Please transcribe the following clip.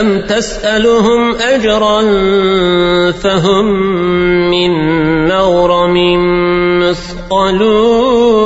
أم تسألهم أجرا فهم من نغرم مثقلون